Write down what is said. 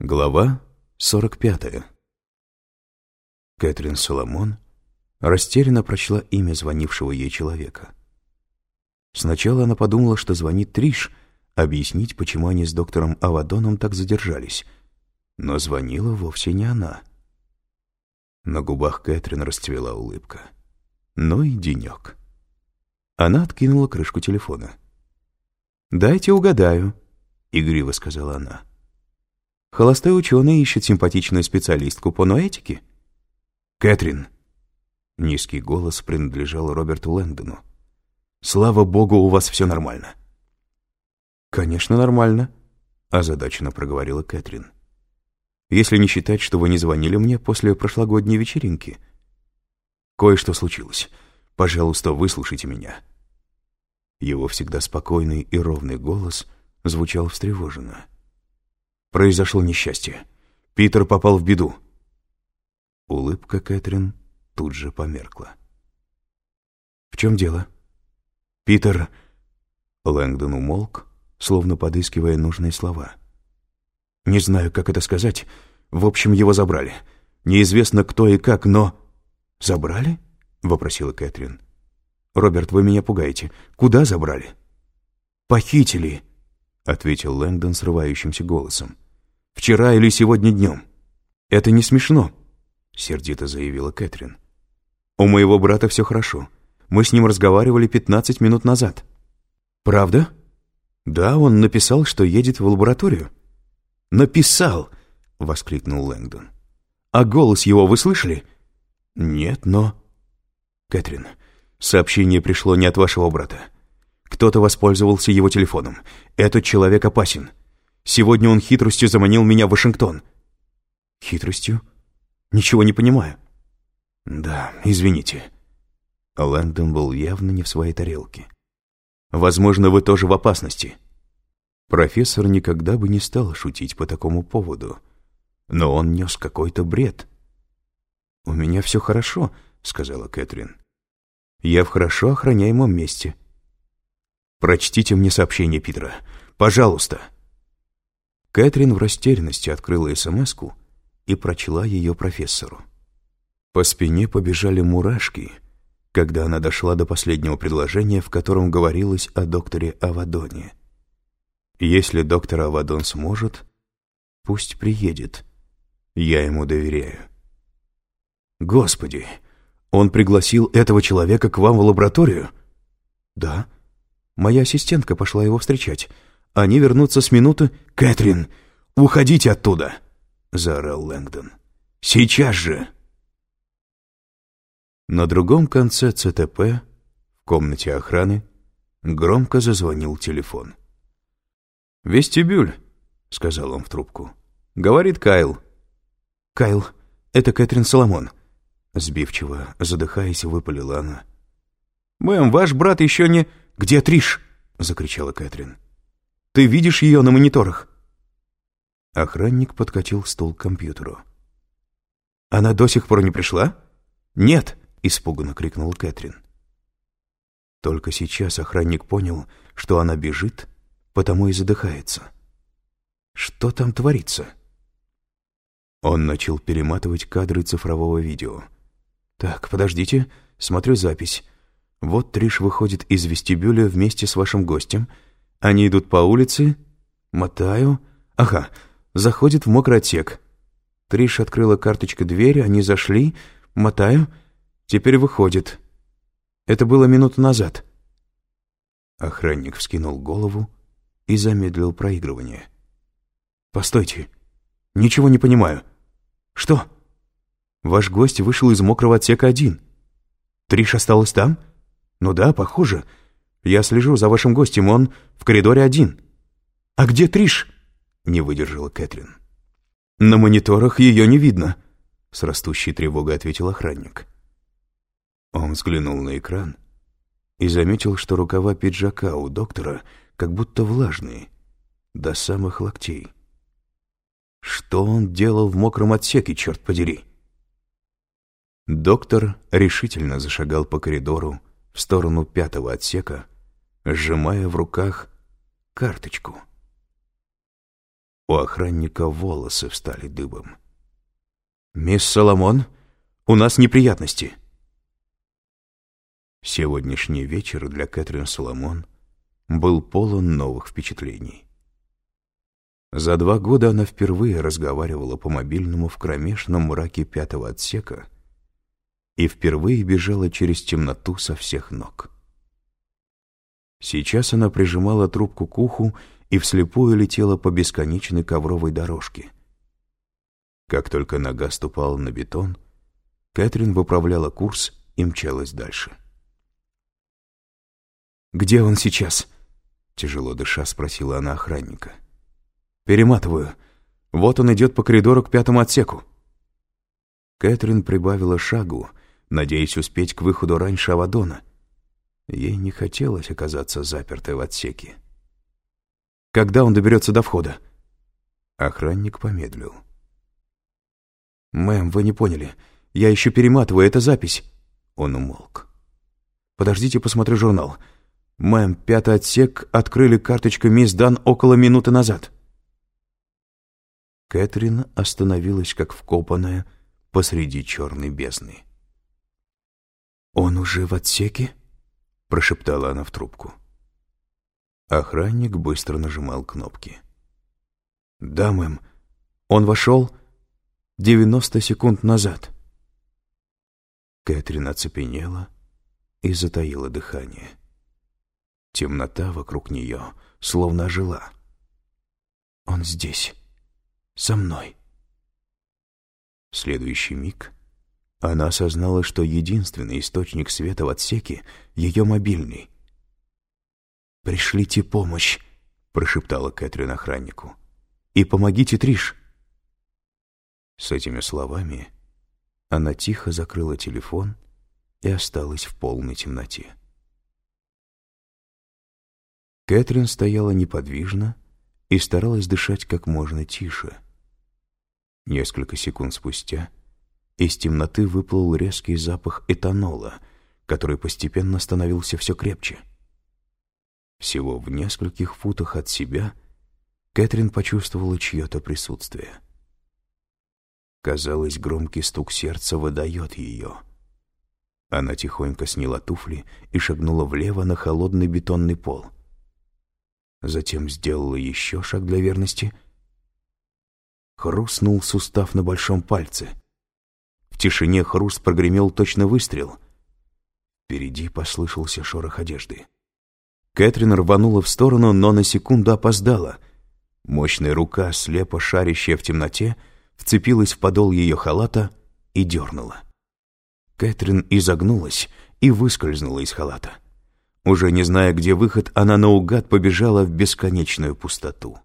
Глава 45. Кэтрин Соломон растерянно прочла имя звонившего ей человека. Сначала она подумала, что звонит Триш, объяснить, почему они с доктором Авадоном так задержались, но звонила вовсе не она. На губах Кэтрин расцвела улыбка. Ну и денек. Она откинула крышку телефона. «Дайте угадаю», — игриво сказала она. Холостой ученый ищет симпатичную специалистку по ноэтике? Кэтрин. Низкий голос принадлежал Роберту Лэндону. Слава богу, у вас все нормально. Конечно, нормально, озадаченно проговорила Кэтрин. Если не считать, что вы не звонили мне после прошлогодней вечеринки. Кое-что случилось. Пожалуйста, выслушайте меня. Его всегда спокойный и ровный голос звучал встревоженно. Произошло несчастье. Питер попал в беду. Улыбка Кэтрин тут же померкла. «В чем дело?» «Питер...» Лэнгдон умолк, словно подыскивая нужные слова. «Не знаю, как это сказать. В общем, его забрали. Неизвестно, кто и как, но...» «Забрали?» — вопросила Кэтрин. «Роберт, вы меня пугаете. Куда забрали?» «Похитили», — ответил Лэнгдон срывающимся голосом. Вчера или сегодня днем. Это не смешно, сердито заявила Кэтрин. У моего брата все хорошо. Мы с ним разговаривали 15 минут назад. Правда? Да, он написал, что едет в лабораторию. Написал, воскликнул Лэнгдон. А голос его вы слышали? Нет, но... Кэтрин, сообщение пришло не от вашего брата. Кто-то воспользовался его телефоном. Этот человек опасен. Сегодня он хитростью заманил меня в Вашингтон». «Хитростью? Ничего не понимаю». «Да, извините». Лэндон был явно не в своей тарелке. «Возможно, вы тоже в опасности». Профессор никогда бы не стал шутить по такому поводу. Но он нес какой-то бред. «У меня все хорошо», — сказала Кэтрин. «Я в хорошо охраняемом месте». «Прочтите мне сообщение Питера. Пожалуйста». Кэтрин в растерянности открыла смс и прочла ее профессору. По спине побежали мурашки, когда она дошла до последнего предложения, в котором говорилось о докторе Авадоне. Если доктор Авадон сможет, пусть приедет. Я ему доверяю. Господи, он пригласил этого человека к вам в лабораторию? Да. Моя ассистентка пошла его встречать. Они вернутся с минуты... «Кэтрин, уходите оттуда!» — заорал Лэнгдон. «Сейчас же!» На другом конце ЦТП, в комнате охраны, громко зазвонил телефон. «Вестибюль», — сказал он в трубку. «Говорит Кайл». «Кайл, это Кэтрин Соломон», — сбивчиво, задыхаясь, выпалила она. «Мэм, ваш брат еще не...» «Где Триш?» — закричала Кэтрин. Ты видишь ее на мониторах?» Охранник подкатил стул к компьютеру. «Она до сих пор не пришла?» «Нет!» — испуганно крикнул Кэтрин. Только сейчас охранник понял, что она бежит, потому и задыхается. Что там творится? Он начал перематывать кадры цифрового видео. «Так, подождите, смотрю запись. Вот Триш выходит из вестибюля вместе с вашим гостем — они идут по улице, мотаю. Ага, заходит в мокрый отсек. Триш открыла карточка двери, они зашли, мотаю, теперь выходит. Это было минуту назад. Охранник вскинул голову и замедлил проигрывание. «Постойте, ничего не понимаю. Что? Ваш гость вышел из мокрого отсека один. Триш осталась там? Ну да, похоже. Я слежу за вашим гостем, он в коридоре один». «А где Триш?» — не выдержала Кэтрин. «На мониторах ее не видно», — с растущей тревогой ответил охранник. Он взглянул на экран и заметил, что рукава пиджака у доктора как будто влажные, до самых локтей. Что он делал в мокром отсеке, черт подери? Доктор решительно зашагал по коридору в сторону пятого отсека, сжимая в руках карточку. У охранника волосы встали дыбом. «Мисс Соломон, у нас неприятности». Сегодняшний вечер для Кэтрин Соломон был полон новых впечатлений. За два года она впервые разговаривала по мобильному в кромешном мраке пятого отсека и впервые бежала через темноту со всех ног. Сейчас она прижимала трубку к уху и вслепую летела по бесконечной ковровой дорожке. Как только нога ступала на бетон, Кэтрин выправляла курс и мчалась дальше. «Где он сейчас?» — тяжело дыша спросила она охранника. «Перематываю. Вот он идет по коридору к пятому отсеку». Кэтрин прибавила шагу, надеясь успеть к выходу раньше Авадона. Ей не хотелось оказаться запертой в отсеке. «Когда он доберется до входа?» Охранник помедлил. «Мэм, вы не поняли. Я еще перематываю, это запись». Он умолк. «Подождите, посмотрю журнал. Мэм, пятый отсек открыли карточку мисс Дан около минуты назад». Кэтрин остановилась, как вкопанная, посреди черной бездны. «Он уже в отсеке?» — прошептала она в трубку. Охранник быстро нажимал кнопки. «Да, мэм. Он вошел девяносто секунд назад». Кэтрин оцепенела и затаила дыхание. Темнота вокруг нее словно ожила. «Он здесь, со мной». В следующий миг она осознала, что единственный источник света в отсеке — ее мобильный. «Пришлите помощь», — прошептала Кэтрин охраннику. «И помогите Триш». С этими словами она тихо закрыла телефон и осталась в полной темноте. Кэтрин стояла неподвижно и старалась дышать как можно тише. Несколько секунд спустя — из темноты выплыл резкий запах этанола, который постепенно становился все крепче. Всего в нескольких футах от себя Кэтрин почувствовала чье-то присутствие. Казалось, громкий стук сердца выдает ее. Она тихонько сняла туфли и шагнула влево на холодный бетонный пол. Затем сделала еще шаг для верности. Хрустнул сустав на большом пальце — в тишине хруст прогремел точно выстрел. Впереди послышался шорох одежды. Кэтрин рванула в сторону, но на секунду опоздала. Мощная рука, слепо шарящая в темноте, вцепилась в подол ее халата и дернула. Кэтрин изогнулась и выскользнула из халата. Уже не зная, где выход, она наугад побежала в бесконечную пустоту.